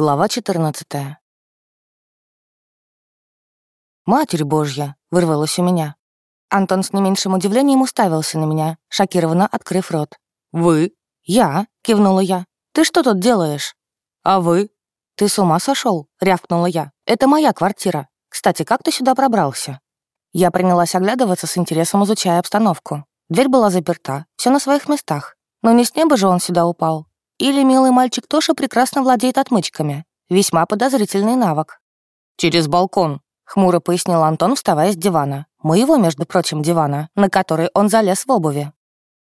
Глава 14 «Матерь Божья!» — вырвалось у меня. Антон с не меньшим удивлением уставился на меня, шокированно открыв рот. «Вы?» «Я?» — кивнула я. «Ты что тут делаешь?» «А вы?» «Ты с ума сошел? рявкнула я. «Это моя квартира. Кстати, как ты сюда пробрался?» Я принялась оглядываться с интересом, изучая обстановку. Дверь была заперта, все на своих местах. Но не с неба же он сюда упал. Или милый мальчик Тоша прекрасно владеет отмычками. Весьма подозрительный навык. «Через балкон», — хмуро пояснил Антон, вставая с дивана. Моего, между прочим, дивана, на который он залез в обуви.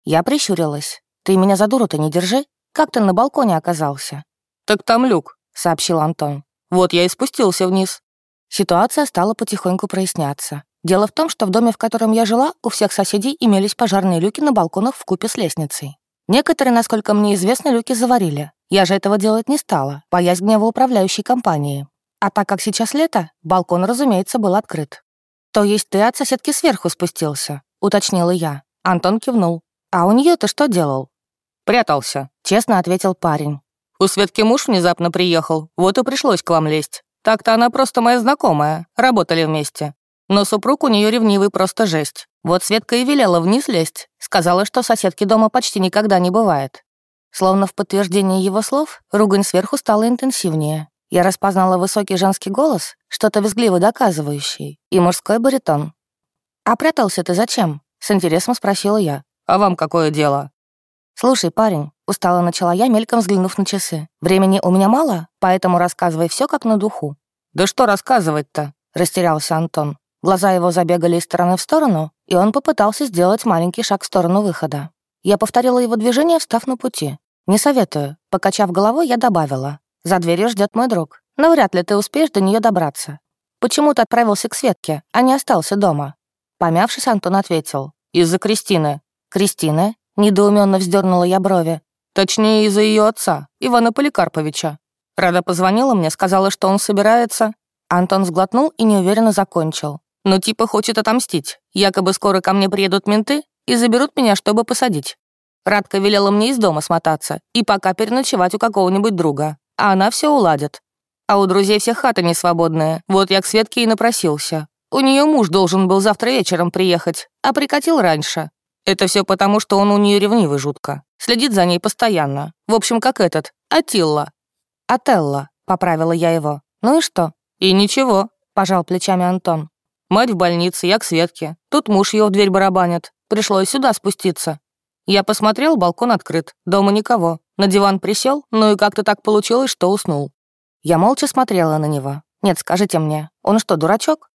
Я прищурилась. «Ты меня за дуру-то не держи. Как ты на балконе оказался?» «Так там люк», — сообщил Антон. «Вот я и спустился вниз». Ситуация стала потихоньку проясняться. Дело в том, что в доме, в котором я жила, у всех соседей имелись пожарные люки на балконах в купе с лестницей. Некоторые, насколько мне известно, люки заварили. Я же этого делать не стала, боясь гнева управляющей компании. А так как сейчас лето, балкон, разумеется, был открыт. «То есть ты от соседки сверху спустился?» — уточнила я. Антон кивнул. «А у нее ты что делал?» «Прятался», — честно ответил парень. «У Светки муж внезапно приехал, вот и пришлось к вам лезть. Так-то она просто моя знакомая, работали вместе. Но супруг у нее ревнивый просто жесть. Вот Светка и велела вниз лезть. Сказала, что соседки дома почти никогда не бывает. Словно в подтверждение его слов, ругань сверху стала интенсивнее. Я распознала высокий женский голос, что-то визгливо доказывающий, и мужской баритон. «А прятался ты зачем?» — с интересом спросила я. «А вам какое дело?» «Слушай, парень», — устало начала я, мельком взглянув на часы. «Времени у меня мало, поэтому рассказывай все как на духу». «Да что рассказывать-то?» — растерялся Антон. Глаза его забегали из стороны в сторону, и он попытался сделать маленький шаг в сторону выхода. Я повторила его движение, встав на пути. «Не советую». Покачав головой, я добавила. «За дверью ждет мой друг. Но вряд ли ты успеешь до нее добраться. Почему ты отправился к Светке, а не остался дома?» Помявшись, Антон ответил. «Из-за Кристины». «Кристины?» — недоуменно вздернула я брови. «Точнее, из-за ее отца, Ивана Поликарповича. Рада позвонила мне, сказала, что он собирается...» Антон сглотнул и неуверенно закончил. Ну, типа хочет отомстить. Якобы скоро ко мне приедут менты и заберут меня, чтобы посадить. Радка велела мне из дома смотаться и пока переночевать у какого-нибудь друга. А она все уладит. А у друзей все хаты не свободные. Вот я к Светке и напросился. У нее муж должен был завтра вечером приехать, а прикатил раньше. Это все потому, что он у нее ревнивый жутко. Следит за ней постоянно. В общем, как этот, Атилла. Ателла, поправила я его. Ну и что? И ничего, пожал плечами Антон. Мать в больнице, я к Светке. Тут муж ее в дверь барабанит. Пришлось сюда спуститься. Я посмотрел, балкон открыт, дома никого. На диван присел, ну и как-то так получилось, что уснул. Я молча смотрела на него. Нет, скажите мне, он что, дурачок?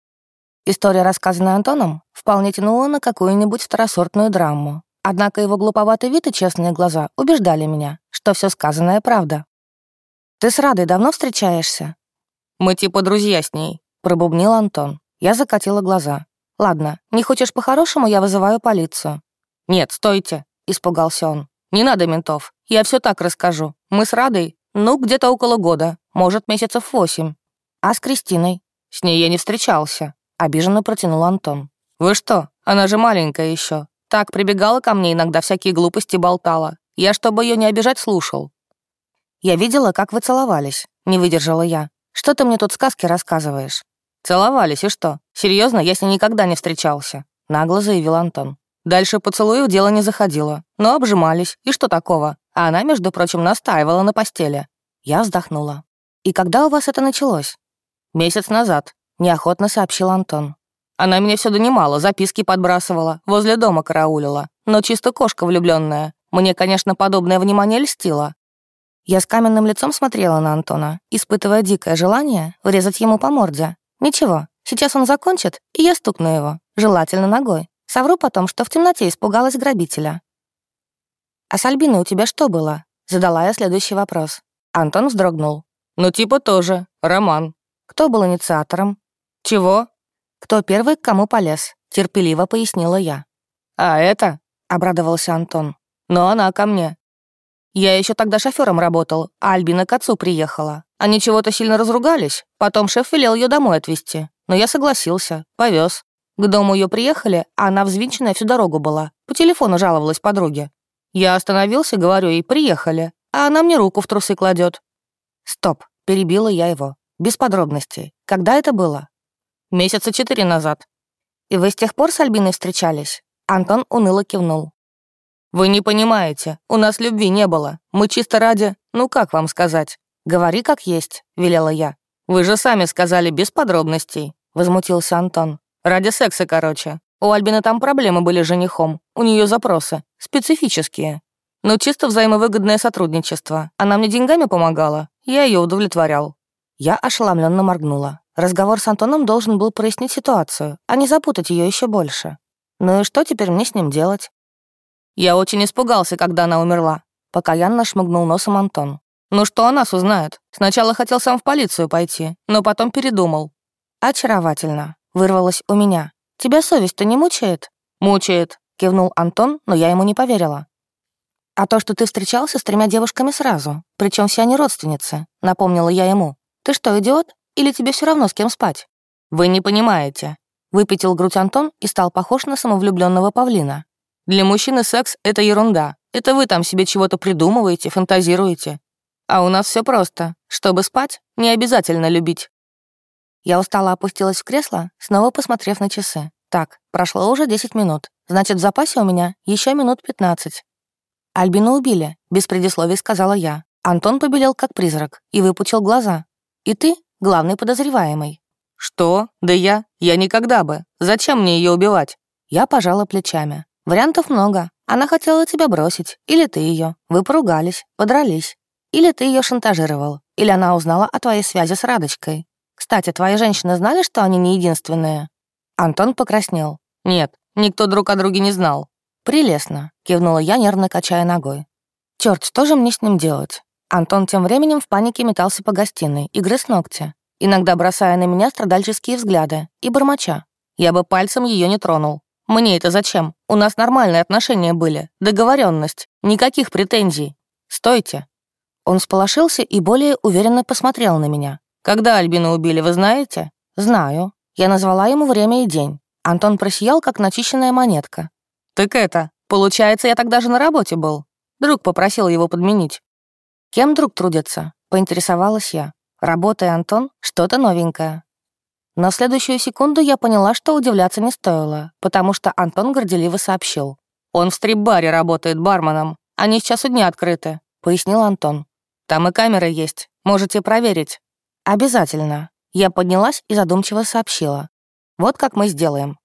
История, рассказанная Антоном, вполне тянула на какую-нибудь второсортную драму. Однако его глуповатый вид и честные глаза убеждали меня, что все сказанное правда. «Ты с Радой давно встречаешься?» «Мы типа друзья с ней», — пробубнил Антон. Я закатила глаза. «Ладно, не хочешь по-хорошему, я вызываю полицию». «Нет, стойте», — испугался он. «Не надо ментов. Я все так расскажу. Мы с Радой, ну, где-то около года, может, месяцев восемь. А с Кристиной? С ней я не встречался», — обиженно протянул Антон. «Вы что? Она же маленькая еще. Так прибегала ко мне иногда, всякие глупости болтала. Я, чтобы ее не обижать, слушал». «Я видела, как вы целовались», — не выдержала я. «Что ты мне тут сказки рассказываешь?» «Целовались, и что? Серьезно, я с ней никогда не встречался», — нагло заявил Антон. Дальше поцелуев дело не заходило, но обжимались, и что такого? А она, между прочим, настаивала на постели. Я вздохнула. «И когда у вас это началось?» «Месяц назад», — неохотно сообщил Антон. Она меня все донимала, записки подбрасывала, возле дома караулила. Но чисто кошка влюбленная. Мне, конечно, подобное внимание льстило. Я с каменным лицом смотрела на Антона, испытывая дикое желание врезать ему по морде. Ничего, сейчас он закончит, и я стукну его, желательно ногой. Совру потом, что в темноте испугалась грабителя. «А с Альбиной у тебя что было?» Задала я следующий вопрос. Антон вздрогнул. «Ну, типа тоже. Роман». «Кто был инициатором?» «Чего?» «Кто первый к кому полез?» Терпеливо пояснила я. «А это?» — обрадовался Антон. «Но она ко мне. Я еще тогда шофером работал, а Альбина к отцу приехала. Они чего-то сильно разругались, потом шеф велел ее домой отвезти. Но я согласился, повез. К дому ее приехали, а она взвинченная всю дорогу была. По телефону жаловалась подруге. Я остановился, говорю ей, приехали. А она мне руку в трусы кладет. Стоп, Перебила я его. Без подробностей. Когда это было? Месяца четыре назад. И вы с тех пор с Альбиной встречались? Антон уныло кивнул. «Вы не понимаете, у нас любви не было. Мы чисто ради... Ну, как вам сказать? Говори как есть», — велела я. «Вы же сами сказали без подробностей», — возмутился Антон. «Ради секса, короче. У Альбины там проблемы были с женихом. У нее запросы. Специфические. Но чисто взаимовыгодное сотрудничество. Она мне деньгами помогала. Я ее удовлетворял». Я ошеломленно моргнула. Разговор с Антоном должен был прояснить ситуацию, а не запутать ее еще больше. Ну и что теперь мне с ним делать? Я очень испугался, когда она умерла. Покаянно шмыгнул носом Антон. Ну что о нас узнает? Сначала хотел сам в полицию пойти, но потом передумал. Очаровательно. Вырвалось у меня. Тебя совесть-то не мучает? Мучает, кивнул Антон, но я ему не поверила. А то, что ты встречался с тремя девушками сразу, причем все они родственницы, напомнила я ему. Ты что, идиот? Или тебе все равно с кем спать? Вы не понимаете. Выпятил грудь Антон и стал похож на самовлюбленного павлина. Для мужчины секс — это ерунда. Это вы там себе чего-то придумываете, фантазируете. А у нас все просто. Чтобы спать, не обязательно любить. Я устало опустилась в кресло, снова посмотрев на часы. Так, прошло уже 10 минут. Значит, в запасе у меня еще минут 15. Альбину убили, без предисловий сказала я. Антон побелел как призрак и выпучил глаза. И ты — главный подозреваемый. Что? Да я? Я никогда бы. Зачем мне ее убивать? Я пожала плечами. Вариантов много. Она хотела тебя бросить, или ты ее. Вы поругались, подрались. Или ты ее шантажировал, или она узнала о твоей связи с Радочкой. Кстати, твои женщины знали, что они не единственные?» Антон покраснел. «Нет, никто друг о друге не знал». «Прелестно», — кивнула я, нервно качая ногой. Черт, что же мне с ним делать?» Антон тем временем в панике метался по гостиной и грыз ногти, иногда бросая на меня страдальческие взгляды и бормоча. Я бы пальцем ее не тронул. Мне это зачем? У нас нормальные отношения были, договоренность, никаких претензий. Стойте. Он сполошился и более уверенно посмотрел на меня. Когда Альбину убили, вы знаете? Знаю. Я назвала ему время и день. Антон просиял, как начищенная монетка. Так это, получается, я тогда же на работе был. Друг попросил его подменить. Кем друг трудится? Поинтересовалась я. Работая, Антон, что-то новенькое. На следующую секунду я поняла, что удивляться не стоило, потому что Антон горделиво сообщил. «Он в стрип-баре работает барменом. Они сейчас у дня открыты», — пояснил Антон. «Там и камеры есть. Можете проверить». «Обязательно». Я поднялась и задумчиво сообщила. «Вот как мы сделаем.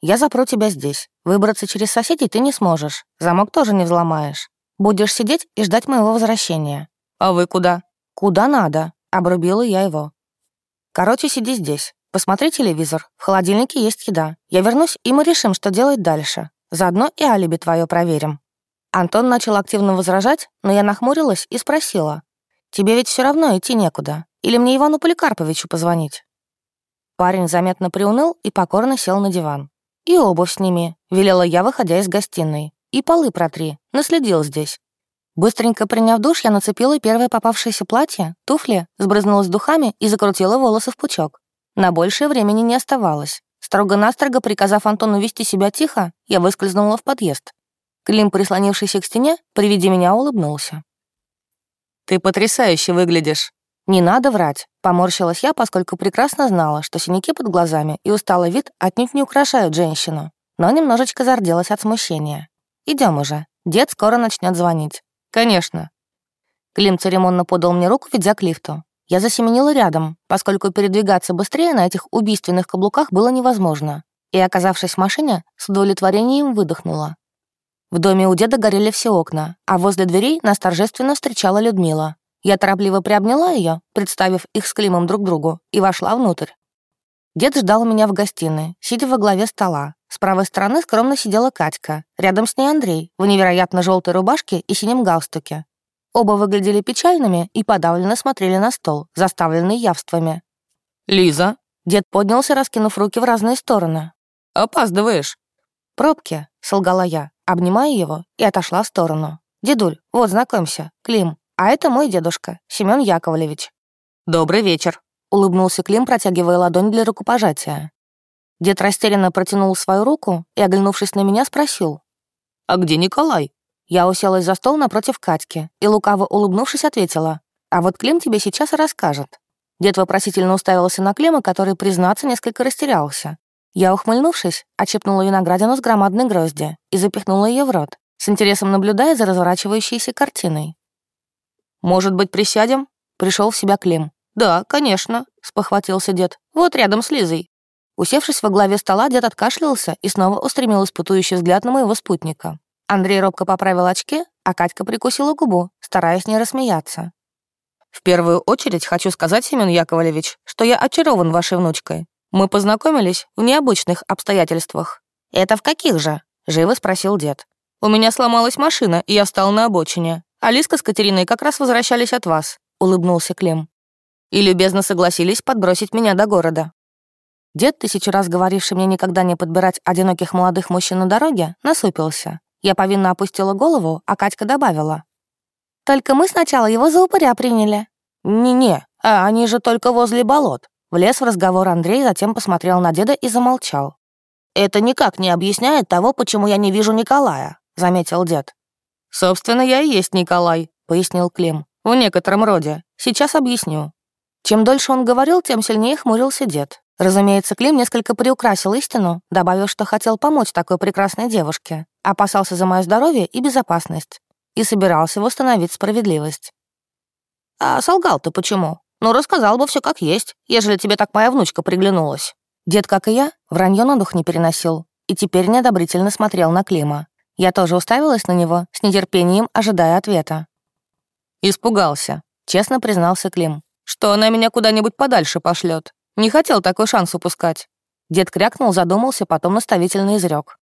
Я запру тебя здесь. Выбраться через соседей ты не сможешь. Замок тоже не взломаешь. Будешь сидеть и ждать моего возвращения». «А вы куда?» «Куда надо», — обрубила я его. «Короче, сиди здесь. Посмотри телевизор, в холодильнике есть еда. Я вернусь, и мы решим, что делать дальше. Заодно и алиби твое проверим». Антон начал активно возражать, но я нахмурилась и спросила. «Тебе ведь все равно идти некуда. Или мне Ивану Поликарповичу позвонить?» Парень заметно приуныл и покорно сел на диван. «И обувь сними», — велела я, выходя из гостиной. «И полы протри, наследил здесь». Быстренько приняв душ, я нацепила первое попавшееся платье, туфли, сбрызнулась духами и закрутила волосы в пучок. На большее времени не оставалось. Строго-настрого приказав Антону вести себя тихо, я выскользнула в подъезд. Клим, прислонившийся к стене, при виде меня улыбнулся. «Ты потрясающе выглядишь». «Не надо врать», — поморщилась я, поскольку прекрасно знала, что синяки под глазами и усталый вид отнюдь не украшают женщину, но немножечко зарделась от смущения. Идем уже, дед скоро начнет звонить». «Конечно». Клим церемонно подал мне руку, ведя к лифту. Я засеменила рядом, поскольку передвигаться быстрее на этих убийственных каблуках было невозможно, и, оказавшись в машине, с удовлетворением выдохнула. В доме у деда горели все окна, а возле дверей нас торжественно встречала Людмила. Я торопливо приобняла ее, представив их с Климом друг другу, и вошла внутрь. Дед ждал меня в гостиной, сидя во главе стола. С правой стороны скромно сидела Катька, рядом с ней Андрей, в невероятно желтой рубашке и синем галстуке. Оба выглядели печальными и подавленно смотрели на стол, заставленный явствами. «Лиза?» Дед поднялся, раскинув руки в разные стороны. «Опаздываешь». «Пробки», — солгала я, обнимая его, и отошла в сторону. «Дедуль, вот, знакомься, Клим. А это мой дедушка, Семен Яковлевич». «Добрый вечер», — улыбнулся Клим, протягивая ладонь для рукопожатия. Дед растерянно протянул свою руку и, оглянувшись на меня, спросил. «А где Николай?» Я уселась за стол напротив Катьки и, лукаво улыбнувшись, ответила. А вот Клим тебе сейчас и расскажет». Дед вопросительно уставился на Клима, который, признаться, несколько растерялся. Я, ухмыльнувшись, очепнула виноградину с громадной грозди и запихнула ее в рот, с интересом наблюдая за разворачивающейся картиной. «Может быть, присядем?» — пришел в себя Клим. «Да, конечно», — спохватился дед. «Вот рядом с Лизой». Усевшись во главе стола, дед откашлялся и снова устремил испытующий взгляд на моего спутника. Андрей робко поправил очки, а Катька прикусила губу, стараясь не рассмеяться. «В первую очередь хочу сказать, Семен Яковлевич, что я очарован вашей внучкой. Мы познакомились в необычных обстоятельствах». «Это в каких же?» — живо спросил дед. «У меня сломалась машина, и я встал на обочине. Алиска с Катериной как раз возвращались от вас», — улыбнулся Клим. «И любезно согласились подбросить меня до города». Дед, тысячу раз говоривший мне никогда не подбирать одиноких молодых мужчин на дороге, насупился. Я повинно опустила голову, а Катька добавила. «Только мы сначала его за упыря приняли». «Не-не, а они же только возле болот. Влез в разговор Андрей, затем посмотрел на деда и замолчал. «Это никак не объясняет того, почему я не вижу Николая», — заметил дед. «Собственно, я и есть Николай», — пояснил Клим. «В некотором роде. Сейчас объясню». Чем дольше он говорил, тем сильнее хмурился дед. Разумеется, Клим несколько приукрасил истину, добавив, что хотел помочь такой прекрасной девушке, опасался за мое здоровье и безопасность и собирался восстановить справедливость. «А солгал ты почему?» Ну, рассказал бы все как есть, ежели тебе так моя внучка приглянулась». Дед, как и я, вранье на дух не переносил и теперь неодобрительно смотрел на Клима. Я тоже уставилась на него, с нетерпением ожидая ответа. «Испугался», — честно признался Клим, «что она меня куда-нибудь подальше пошлет. Не хотел такой шанс упускать». Дед крякнул, задумался, потом наставительно изрек.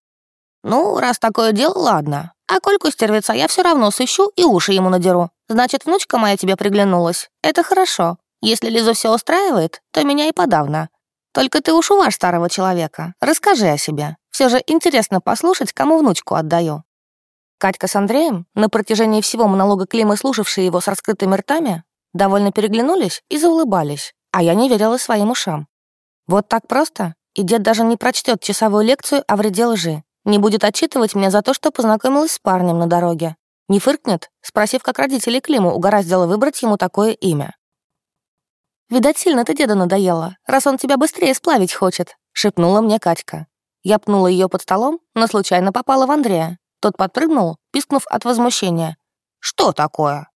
«Ну, раз такое дело, ладно. А Кольку стервеца я все равно сыщу и уши ему надеру. Значит, внучка моя тебе приглянулась. Это хорошо. Если Лизу все устраивает, то меня и подавно. Только ты уж уваж старого человека. Расскажи о себе. Все же интересно послушать, кому внучку отдаю». Катька с Андреем, на протяжении всего монолога Климы, слушавшие его с раскрытыми ртами, довольно переглянулись и заулыбались, а я не верила своим ушам. Вот так просто, и дед даже не прочтет часовую лекцию о вреде лжи, не будет отчитывать меня за то, что познакомилась с парнем на дороге, не фыркнет, спросив, как родители Климу угораздило выбрать ему такое имя. «Видать, сильно ты деда надоела, раз он тебя быстрее сплавить хочет», — шепнула мне Катька. Я пнула ее под столом, но случайно попала в Андрея. Тот подпрыгнул, пискнув от возмущения. «Что такое?»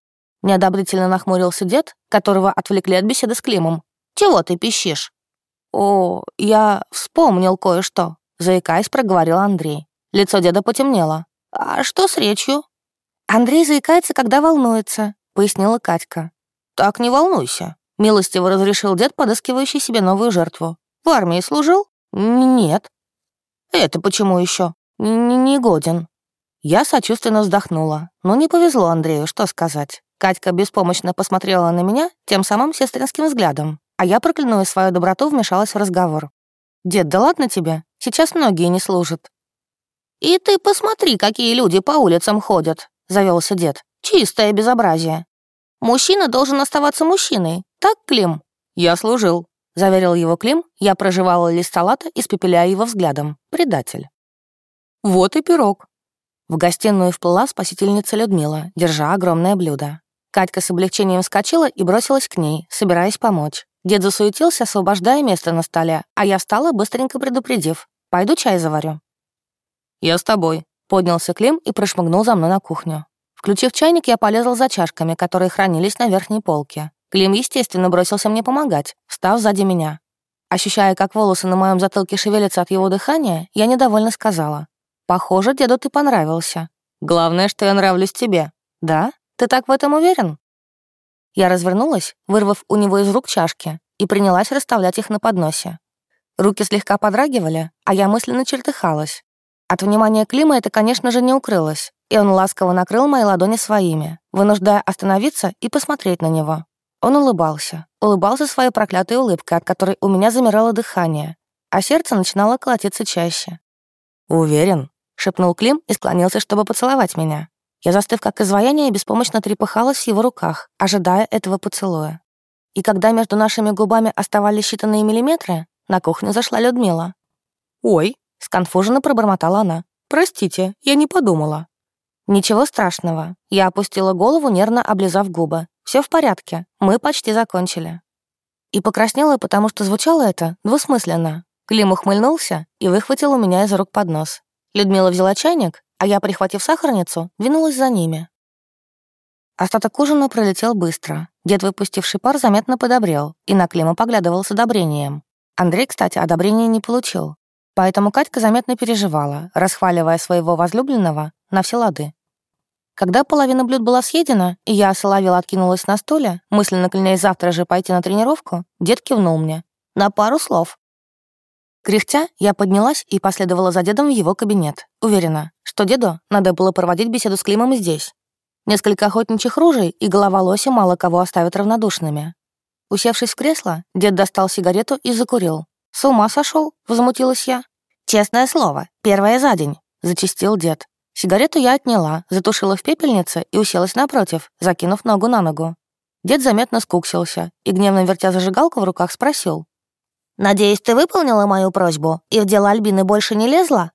Неодобрительно нахмурился дед, которого отвлекли от беседы с Климом. «Чего ты пищишь?» «О, я вспомнил кое-что», — заикаясь, проговорил Андрей. Лицо деда потемнело. «А что с речью?» «Андрей заикается, когда волнуется», — пояснила Катька. «Так не волнуйся. Милостиво разрешил дед, подыскивающий себе новую жертву. «В армии служил?» «Нет». «Это почему еще? Не годен». Я сочувственно вздохнула. Ну, не повезло Андрею, что сказать. Катька беспомощно посмотрела на меня тем самым сестринским взглядом, а я, проклиная свою доброту, вмешалась в разговор. «Дед, да ладно тебе? Сейчас многие не служат». «И ты посмотри, какие люди по улицам ходят», — завелся дед. «Чистое безобразие. Мужчина должен оставаться мужчиной, так, Клим?» «Я служил», — заверил его Клим. Я проживала лист салата, испепеляя его взглядом. Предатель. «Вот и пирог». В гостиную вплыла спасительница Людмила, держа огромное блюдо. Катька с облегчением вскочила и бросилась к ней, собираясь помочь. Дед засуетился, освобождая место на столе, а я встала, быстренько предупредив. «Пойду чай заварю». «Я с тобой», — поднялся Клим и прошмыгнул за мной на кухню. Включив чайник, я полезла за чашками, которые хранились на верхней полке. Клим, естественно, бросился мне помогать, встав сзади меня. Ощущая, как волосы на моем затылке шевелятся от его дыхания, я недовольно сказала. «Похоже, деду ты понравился. Главное, что я нравлюсь тебе. Да? Ты так в этом уверен?» Я развернулась, вырвав у него из рук чашки, и принялась расставлять их на подносе. Руки слегка подрагивали, а я мысленно чертыхалась. От внимания Клима это, конечно же, не укрылось, и он ласково накрыл мои ладони своими, вынуждая остановиться и посмотреть на него. Он улыбался. Улыбался своей проклятой улыбкой, от которой у меня замирало дыхание, а сердце начинало колотиться чаще. «Уверен», — шепнул Клим и склонился, чтобы поцеловать меня. Я, застыв как изваяние, беспомощно трепыхалась в его руках, ожидая этого поцелуя. И когда между нашими губами оставались считанные миллиметры, на кухню зашла Людмила. «Ой», — сконфуженно пробормотала она. «Простите, я не подумала». «Ничего страшного». Я опустила голову, нервно облизав губы. все в порядке, мы почти закончили». И покраснела, потому что звучало это двусмысленно. Клим ухмыльнулся и выхватил у меня из рук поднос. Людмила взяла чайник, а я, прихватив сахарницу, двинулась за ними. Остаток ужина пролетел быстро. Дед, выпустивший пар, заметно подобрел и на Клима поглядывал с одобрением. Андрей, кстати, одобрения не получил. Поэтому Катька заметно переживала, расхваливая своего возлюбленного на все лады. Когда половина блюд была съедена, и я соловела откинулась на стуле, мысленно кляняясь завтра же пойти на тренировку, дед кивнул мне. На пару слов. Кряхтя, я поднялась и последовала за дедом в его кабинет. Уверена, что деду надо было проводить беседу с Климом здесь. Несколько охотничьих ружей и голова лося мало кого оставят равнодушными. Усевшись в кресло, дед достал сигарету и закурил. «С ума сошел? возмутилась я. «Честное слово, первое за день», — зачистил дед. Сигарету я отняла, затушила в пепельнице и уселась напротив, закинув ногу на ногу. Дед заметно скуксился и, гневно вертя зажигалку в руках, спросил. «Надеюсь, ты выполнила мою просьбу и в дело Альбины больше не лезла?»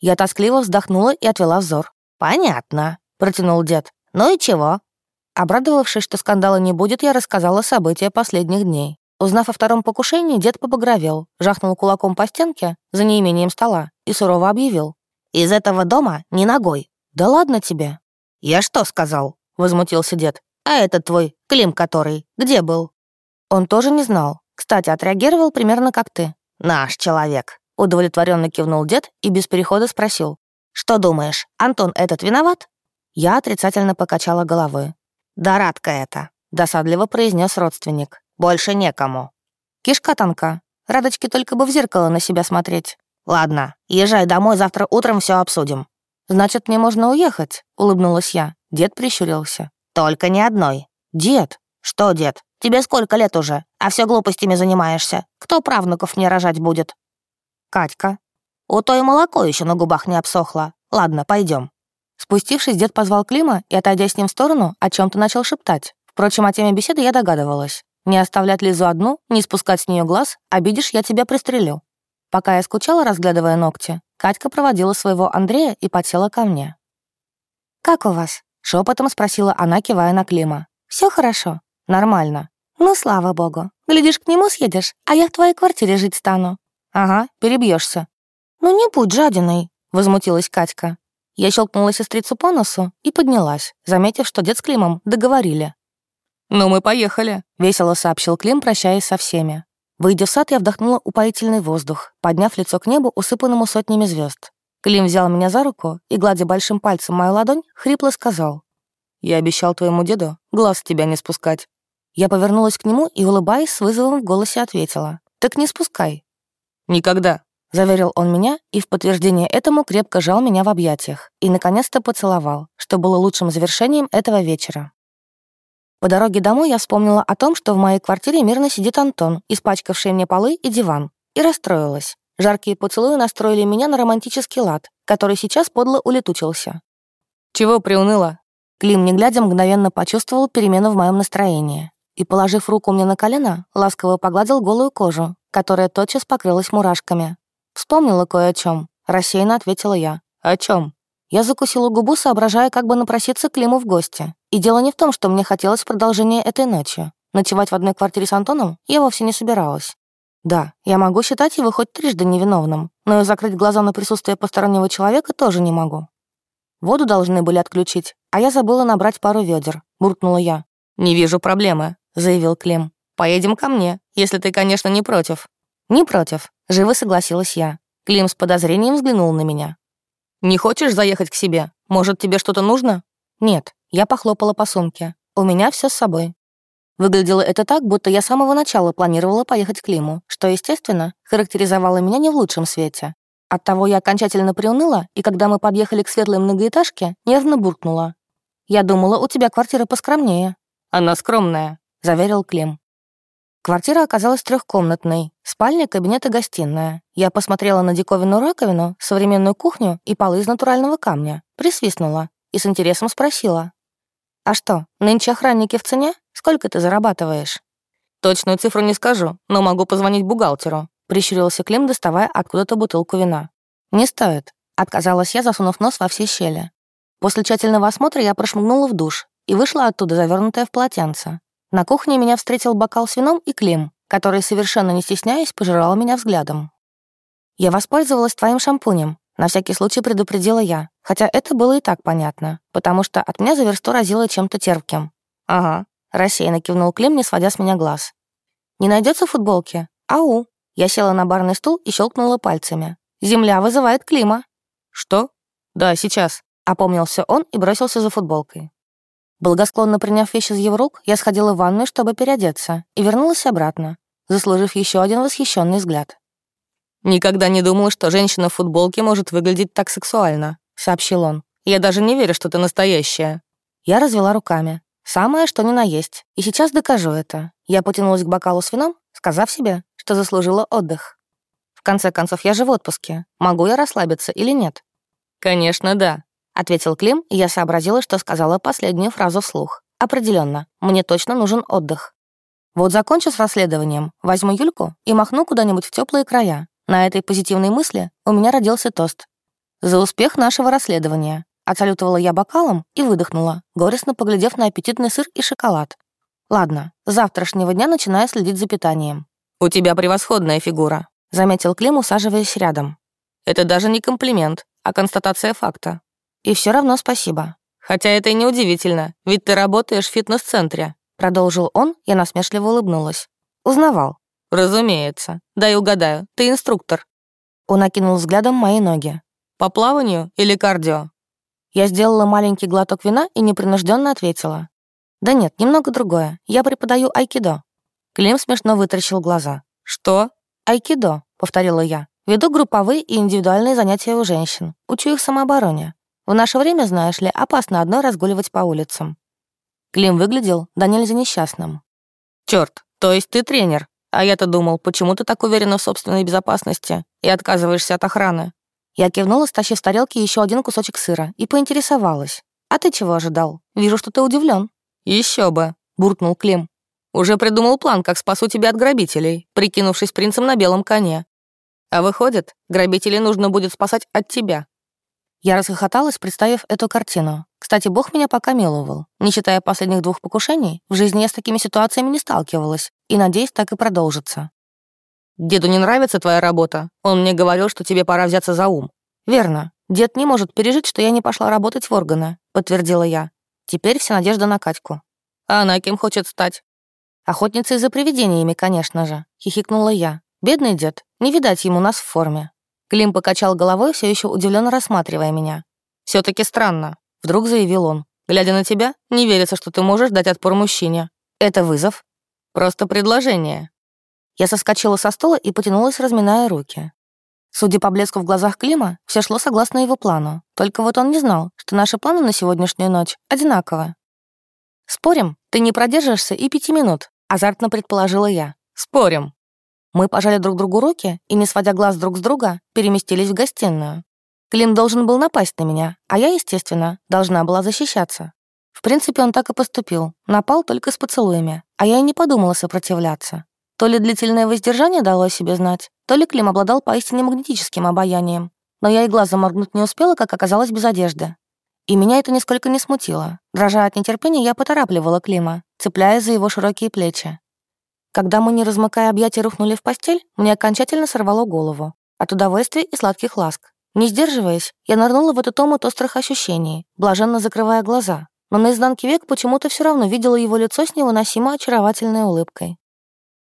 Я тоскливо вздохнула и отвела взор. «Понятно», — протянул дед. «Ну и чего?» Обрадовавшись, что скандала не будет, я рассказала события последних дней. Узнав о втором покушении, дед побагровел, жахнул кулаком по стенке за неимением стола и сурово объявил. Из этого дома ни ногой. Да ладно тебе. Я что сказал? Возмутился дед. А этот твой, Клим который, где был? Он тоже не знал. Кстати, отреагировал примерно как ты. Наш человек. Удовлетворенно кивнул дед и без перехода спросил. «Что думаешь, Антон этот виноват?» Я отрицательно покачала головой. «Да радка это», — досадливо произнес родственник. «Больше некому». «Кишка тонка. Радочке только бы в зеркало на себя смотреть. «Ладно, езжай домой, завтра утром все обсудим». «Значит, мне можно уехать?» — улыбнулась я. Дед прищурился. «Только не одной». «Дед?» «Что, дед? Тебе сколько лет уже? А все глупостями занимаешься. Кто правнуков мне рожать будет?» «Катька». «У той молоко еще на губах не обсохло. Ладно, пойдем. Спустившись, дед позвал Клима и, отойдя с ним в сторону, о чем то начал шептать. Впрочем, о теме беседы я догадывалась. Не оставлять Лизу одну, не спускать с нее глаз, обидишь, я тебя пристрелю. Пока я скучала, разглядывая ногти, Катька проводила своего Андрея и подсела ко мне. «Как у вас?» — шепотом спросила она, кивая на Клима. Все хорошо. Нормально. Ну, слава богу. Глядишь, к нему съедешь, а я в твоей квартире жить стану». «Ага, перебьешься. «Ну не будь жадиной», — возмутилась Катька. Я щелкнула сестрицу по носу и поднялась, заметив, что дед с Климом договорили. «Ну, мы поехали», — весело сообщил Клим, прощаясь со всеми. Выйдя в сад, я вдохнула упоительный воздух, подняв лицо к небу, усыпанному сотнями звезд. Клим взял меня за руку и, гладя большим пальцем мою ладонь, хрипло сказал. «Я обещал твоему деду глаз с тебя не спускать». Я повернулась к нему и, улыбаясь, с вызовом в голосе ответила. «Так не спускай». «Никогда», — заверил он меня и в подтверждение этому крепко жал меня в объятиях и, наконец-то, поцеловал, что было лучшим завершением этого вечера. По дороге домой я вспомнила о том, что в моей квартире мирно сидит Антон, испачкавший мне полы и диван, и расстроилась. Жаркие поцелуи настроили меня на романтический лад, который сейчас подло улетучился. «Чего приуныла?» Клим, не глядя, мгновенно почувствовал перемену в моем настроении и, положив руку мне на колено, ласково погладил голую кожу, которая тотчас покрылась мурашками. Вспомнила кое о чем. рассеянно ответила я. «О чем? Я закусила губу, соображая, как бы напроситься к Климу в гости. И дело не в том, что мне хотелось продолжения этой ночи. Ночевать в одной квартире с Антоном я вовсе не собиралась. Да, я могу считать его хоть трижды невиновным, но и закрыть глаза на присутствие постороннего человека тоже не могу. Воду должны были отключить, а я забыла набрать пару ведер, буркнула я. «Не вижу проблемы», — заявил Клим. «Поедем ко мне, если ты, конечно, не против». «Не против», — живо согласилась я. Клим с подозрением взглянул на меня. «Не хочешь заехать к себе? Может, тебе что-то нужно?» «Нет, я похлопала по сумке. У меня все с собой. Выглядело это так, будто я с самого начала планировала поехать к Климу, что, естественно, характеризовало меня не в лучшем свете. Оттого я окончательно приуныла, и когда мы подъехали к светлой многоэтажке, нервно буркнула. «Я думала, у тебя квартира поскромнее». «Она скромная», — заверил Клим. Квартира оказалась трехкомнатной. Спальня, кабинет и гостиная. Я посмотрела на диковинную раковину, современную кухню и полы из натурального камня. Присвистнула и с интересом спросила. «А что, нынче охранники в цене? Сколько ты зарабатываешь?» «Точную цифру не скажу, но могу позвонить бухгалтеру», прищурился Клим, доставая откуда-то бутылку вина. «Не стоит», — отказалась я, засунув нос во все щели. После тщательного осмотра я прошмыгнула в душ и, вышла оттуда, завернутая в полотенце. На кухне меня встретил бокал с вином и Клим, который, совершенно не стесняясь, пожирал меня взглядом. «Я воспользовалась твоим шампунем», на всякий случай предупредила я, хотя это было и так понятно, потому что от меня за версту разило чем-то терпким. «Ага», — рассеянно кивнул Клим, не сводя с меня глаз. «Не найдется футболки? Ау!» Я села на барный стул и щелкнула пальцами. «Земля вызывает Клима». «Что?» «Да, сейчас», — опомнился он и бросился за футболкой. Благосклонно приняв вещь из его рук, я сходила в ванную, чтобы переодеться, и вернулась обратно, заслужив еще один восхищенный взгляд. «Никогда не думал, что женщина в футболке может выглядеть так сексуально», — сообщил он. «Я даже не верю, что ты настоящая». Я развела руками. Самое, что ни на есть. И сейчас докажу это. Я потянулась к бокалу с вином, сказав себе, что заслужила отдых. В конце концов, я же в отпуске. Могу я расслабиться или нет? «Конечно, да», — ответил Клим, и я сообразила, что сказала последнюю фразу вслух. Определенно, мне точно нужен отдых. Вот закончу с расследованием, возьму Юльку и махну куда-нибудь в теплые края, на этой позитивной мысли у меня родился тост. «За успех нашего расследования», — отсалютовала я бокалом и выдохнула, горестно поглядев на аппетитный сыр и шоколад. «Ладно, с завтрашнего дня начинаю следить за питанием». «У тебя превосходная фигура», — заметил Клим, усаживаясь рядом. «Это даже не комплимент, а констатация факта». «И все равно спасибо». «Хотя это и неудивительно, ведь ты работаешь в фитнес-центре», — продолжил он, я насмешливо улыбнулась. «Узнавал. «Разумеется. Дай угадаю, ты инструктор». Он окинул взглядом мои ноги. «По плаванию или кардио?» Я сделала маленький глоток вина и непринужденно ответила. «Да нет, немного другое. Я преподаю айкидо». Клим смешно вытаращил глаза. «Что?» «Айкидо», — повторила я. «Веду групповые и индивидуальные занятия у женщин. Учу их самообороне. В наше время, знаешь ли, опасно одной разгуливать по улицам». Клим выглядел да нельзя несчастным. «Чёрт, то есть ты тренер?» А я-то думал, почему ты так уверена в собственной безопасности и отказываешься от охраны?» Я кивнула, стащив с тарелки еще один кусочек сыра, и поинтересовалась. «А ты чего ожидал? Вижу, что ты удивлен. Еще бы», — буркнул Клим. «Уже придумал план, как спасу тебя от грабителей, прикинувшись принцем на белом коне. А выходит, грабителей нужно будет спасать от тебя». Я расхохоталась, представив эту картину. Кстати, Бог меня пока миловал. Не считая последних двух покушений, в жизни я с такими ситуациями не сталкивалась, и, надеюсь, так и продолжится. «Деду не нравится твоя работа. Он мне говорил, что тебе пора взяться за ум». «Верно. Дед не может пережить, что я не пошла работать в органы», — подтвердила я. Теперь вся надежда на Катьку. «А она кем хочет стать?» «Охотницей за привидениями, конечно же», — хихикнула я. «Бедный дед. Не видать ему нас в форме». Клим покачал головой, все еще удивленно рассматривая меня. все таки странно. Вдруг заявил он. «Глядя на тебя, не верится, что ты можешь дать отпор мужчине. Это вызов. Просто предложение». Я соскочила со стола и потянулась, разминая руки. Судя по блеску в глазах Клима, все шло согласно его плану. Только вот он не знал, что наши планы на сегодняшнюю ночь одинаковы. «Спорим, ты не продержишься и пяти минут», — азартно предположила я. «Спорим». Мы пожали друг другу руки и, не сводя глаз друг с друга, переместились в гостиную. Клим должен был напасть на меня, а я, естественно, должна была защищаться. В принципе, он так и поступил. Напал только с поцелуями, а я и не подумала сопротивляться. То ли длительное воздержание дало о себе знать, то ли Клим обладал поистине магнетическим обаянием. Но я и глаза моргнуть не успела, как оказалось без одежды. И меня это нисколько не смутило. Дрожа от нетерпения, я поторапливала Клима, цепляясь за его широкие плечи. Когда мы, не размыкая объятия, рухнули в постель, мне окончательно сорвало голову. От удовольствия и сладких ласк. Не сдерживаясь, я нырнула в этот омут острых ощущений, блаженно закрывая глаза. Но на изнанке век почему-то все равно видела его лицо с невыносимо очаровательной улыбкой.